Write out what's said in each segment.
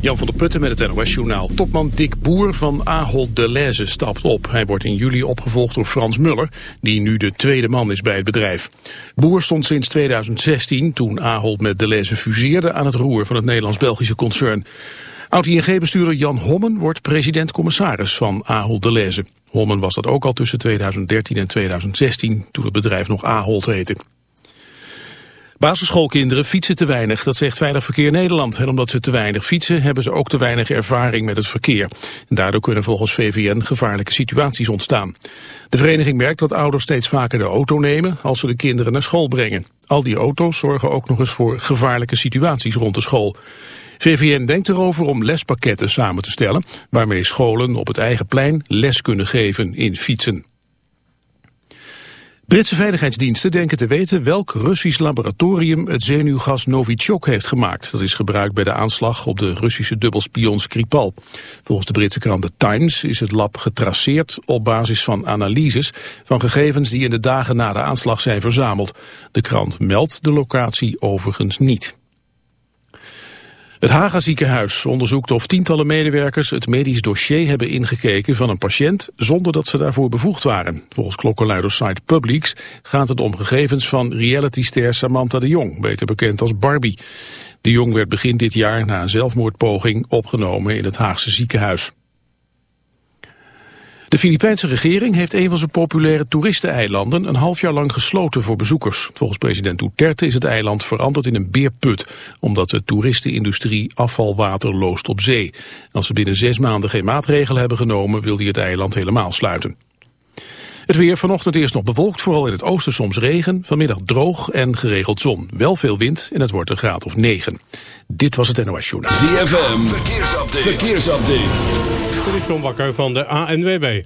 Jan van der Putten met het NOS-journaal. Topman Dick Boer van Ahold Deleuze stapt op. Hij wordt in juli opgevolgd door Frans Muller, die nu de tweede man is bij het bedrijf. Boer stond sinds 2016, toen Ahold met Deleuze fuseerde, aan het roer van het Nederlands-Belgische concern. Oud-ING-bestuurder Jan Hommen wordt president-commissaris van Ahold Deleuze. Hommen was dat ook al tussen 2013 en 2016, toen het bedrijf nog Ahold heette. Basisschoolkinderen fietsen te weinig, dat zegt Veilig Verkeer Nederland. En omdat ze te weinig fietsen, hebben ze ook te weinig ervaring met het verkeer. En daardoor kunnen volgens VVN gevaarlijke situaties ontstaan. De vereniging merkt dat ouders steeds vaker de auto nemen als ze de kinderen naar school brengen. Al die auto's zorgen ook nog eens voor gevaarlijke situaties rond de school. VVN denkt erover om lespakketten samen te stellen... waarmee scholen op het eigen plein les kunnen geven in fietsen. Britse veiligheidsdiensten denken te weten welk Russisch laboratorium het zenuwgas Novichok heeft gemaakt. Dat is gebruikt bij de aanslag op de Russische dubbelspion Skripal. Volgens de Britse krant The Times is het lab getraceerd op basis van analyses van gegevens die in de dagen na de aanslag zijn verzameld. De krant meldt de locatie overigens niet. Het Haga ziekenhuis onderzoekt of tientallen medewerkers het medisch dossier hebben ingekeken van een patiënt zonder dat ze daarvoor bevoegd waren. Volgens klokkenluidersite Publix gaat het om gegevens van realityster Samantha de Jong, beter bekend als Barbie. De Jong werd begin dit jaar na een zelfmoordpoging opgenomen in het Haagse ziekenhuis. De Filipijnse regering heeft een van zijn populaire toeristeneilanden een half jaar lang gesloten voor bezoekers. Volgens president Duterte is het eiland veranderd in een beerput, omdat de toeristenindustrie afvalwater loost op zee. Als ze binnen zes maanden geen maatregelen hebben genomen, wil hij het eiland helemaal sluiten. Het weer vanochtend eerst nog bewolkt, vooral in het oosten soms regen. Vanmiddag droog en geregeld zon. Wel veel wind en het wordt een graad of 9. Dit was het NOS Journaal. ZFM, verkeersupdate. verkeersupdate. Dit is John Bakker van de ANWB.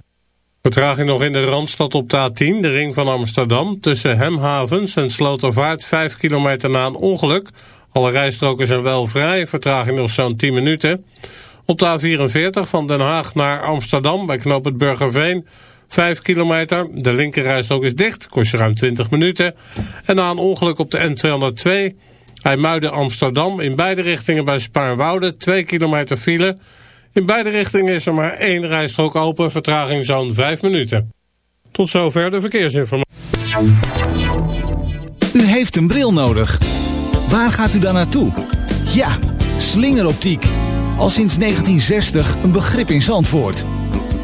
Vertraging nog in de Randstad op de A10, de ring van Amsterdam. Tussen Hemhavens en Slotervaart, 5 kilometer na een ongeluk. Alle rijstroken zijn wel vrij, vertraging nog zo'n 10 minuten. Op de A44 van Den Haag naar Amsterdam bij knoop het Burgerveen... 5 kilometer, de linkerrijstrook is dicht, kost je ruim 20 minuten. En na een ongeluk op de N202, IJmuiden Amsterdam... in beide richtingen bij Spaarnwoude, 2 kilometer file... In beide richtingen is er maar één rijstrook open, vertraging zo'n 5 minuten. Tot zover de verkeersinformatie. U heeft een bril nodig. Waar gaat u dan naartoe? Ja, slingeroptiek. Al sinds 1960 een begrip in Zandvoort.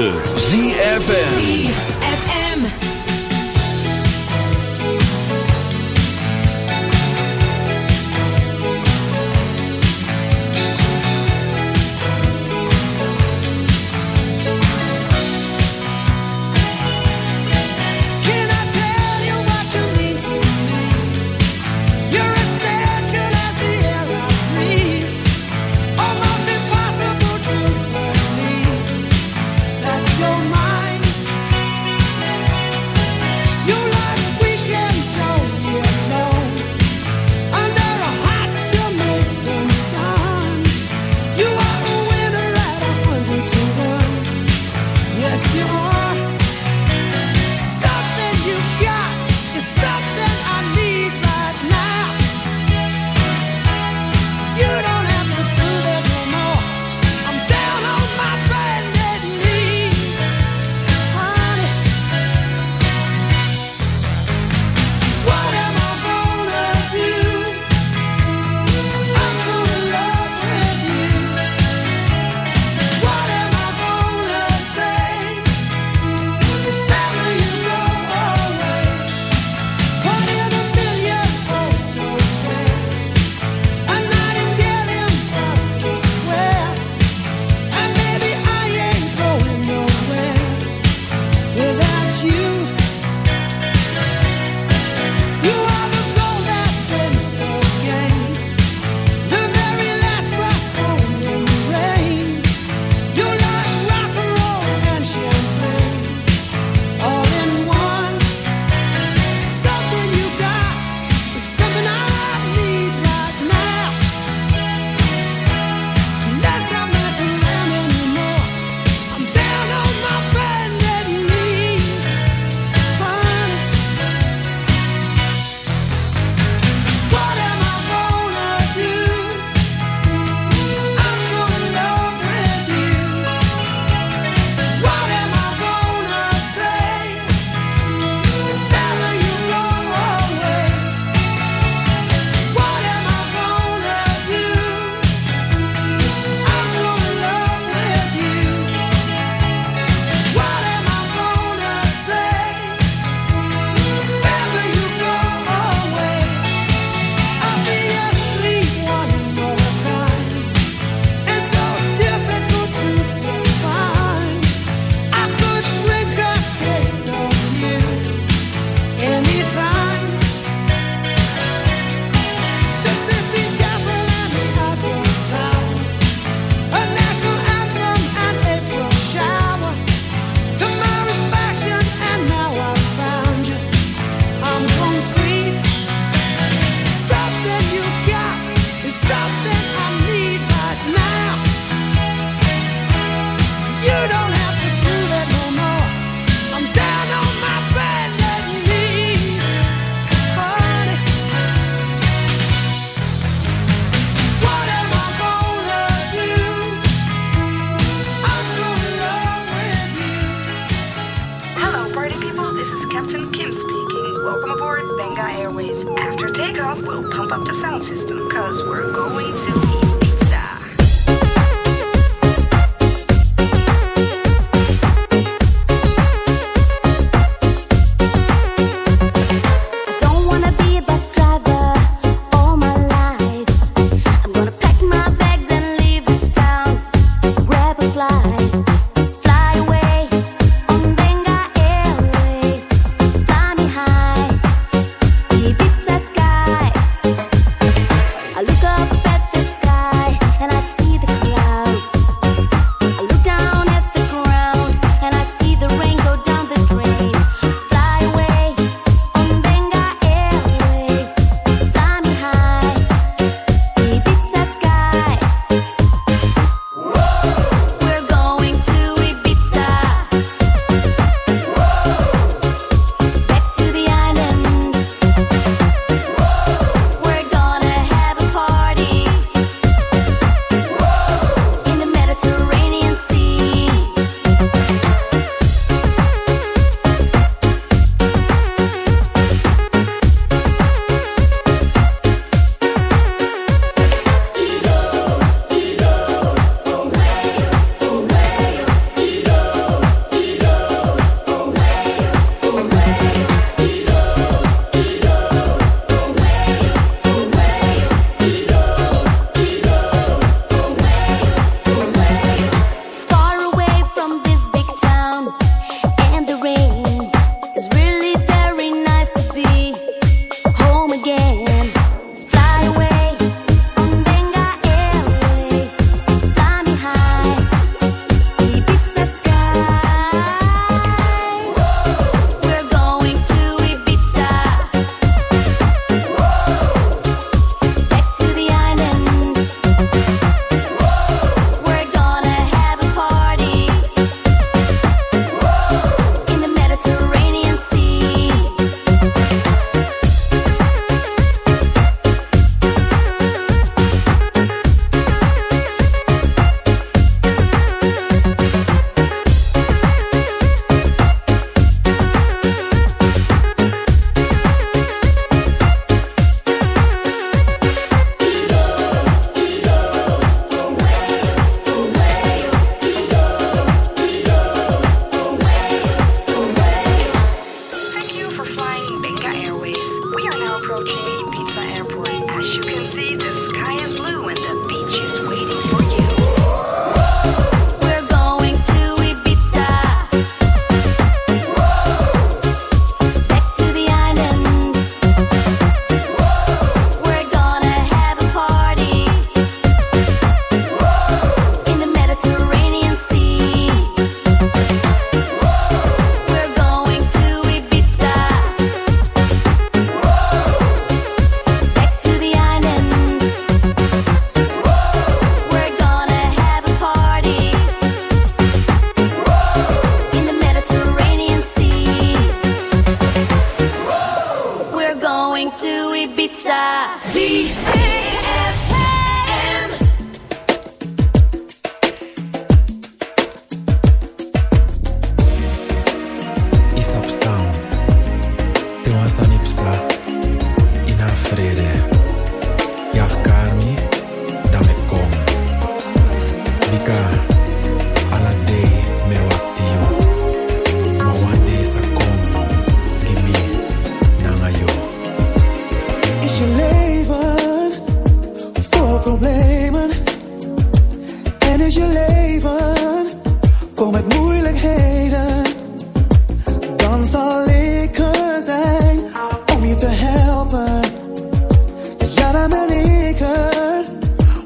Mixes.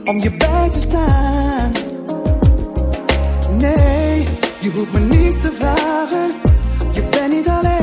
om je bij te staan. Nee, je hoeft me niets te vragen, je bent niet alleen.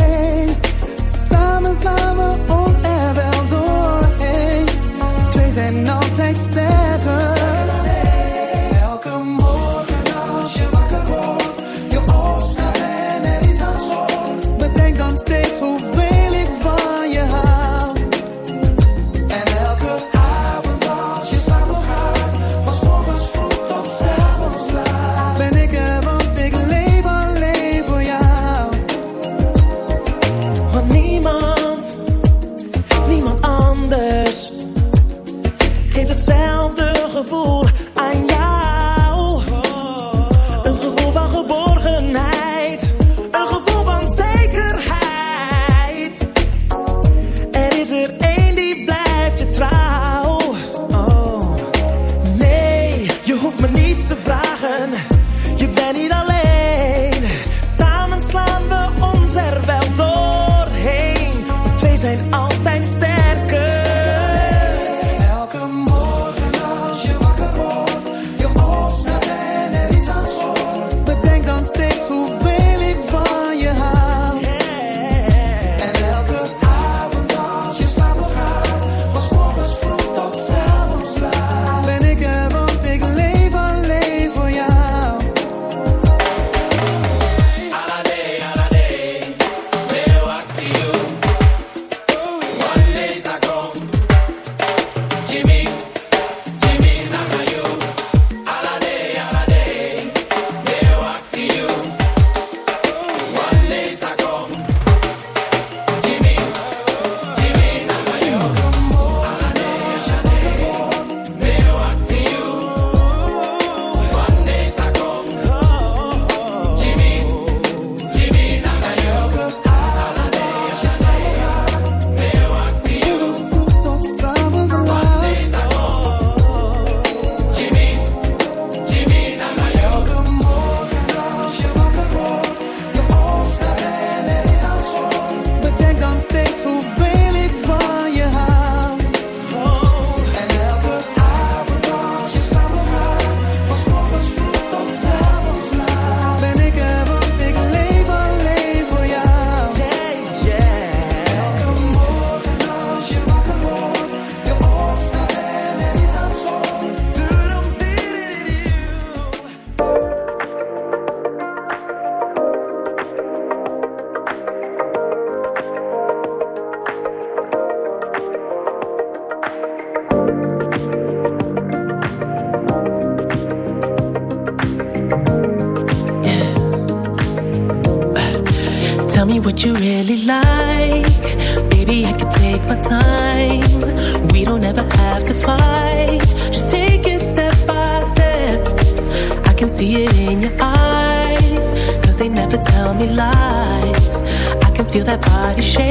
really like. Baby, I could take my time. We don't ever have to fight. Just take it step by step. I can see it in your eyes. Cause they never tell me lies. I can feel that body shake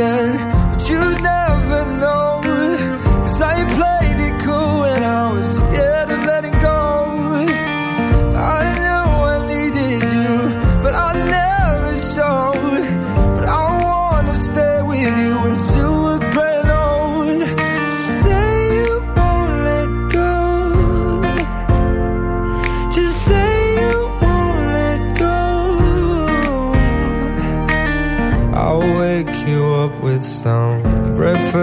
人。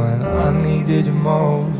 when I needed you most.